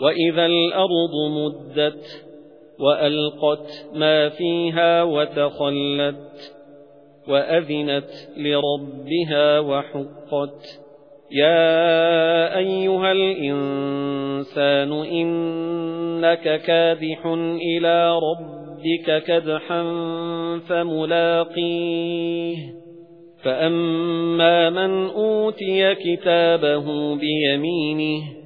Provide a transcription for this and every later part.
وَإِذَا الْأَرْضُ مُدَّتْ وَأَلْقَتْ مَا فِيهَا وَتَخَلَّتْ وَأَذِنَتْ لِرَبِّهَا وَحُقَّتْ يَا أَيُّهَا الْإِنسَانُ إِنَّكَ كَادِحٌ إِلَى رَبِّكَ كَدْحًا فَمُلَاقِيهِ فَأَمَّا مَنْ أُوتِيَ كِتَابَهُ بِيَمِينِهِ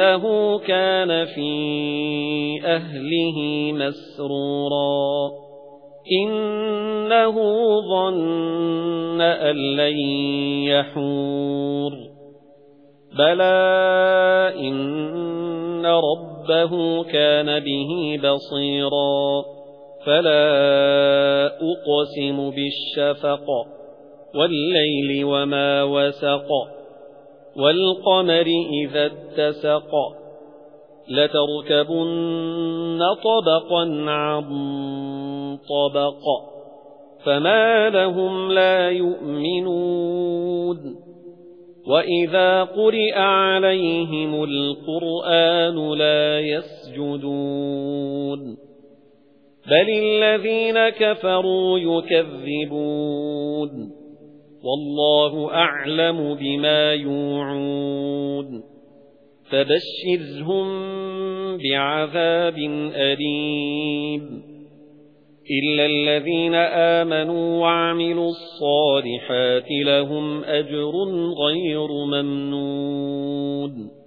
إِنَّهُ كَانَ فِي أَهْلِهِ مَسْرُورًا. إِنَّهُ ظَنَّ أَن لَّن يَحُورَ. بَلَى إِنَّ رَبَّهُ كَانَ بِهِ بَصِيرًا. فَلَا أُقْسِمُ بِالشَّفَقِ وَاللَّيْلِ وَمَا وَسَقَ. وَالْقَمَرِ إِذَا اتَّسَقَ لَتَرْكَبُنَّ طَبَقًا عَن طَبَقٍ فَمَا لَهُمْ لَا يُؤْمِنُونَ. وَإِذَا قُرِئَ عَلَيْهِمُ الْقُرْآنُ لَا يَسْجُدُونَ. بَلِ الَّذِينَ كَفَرُوا يُكَذِّبُونَ. وَاللَّهُ أَعْلَمُ بِمَا يُوعُونَ فَبَشِّرْهُم بِعَذَابٍ أَلِيمٍ إِلَّا الَّذِينَ آمَنُوا وَعَمِلُوا الصَّالِحَاتِ لَهُمْ أَجْرٌ غَيْرُ مَمْنُونٍ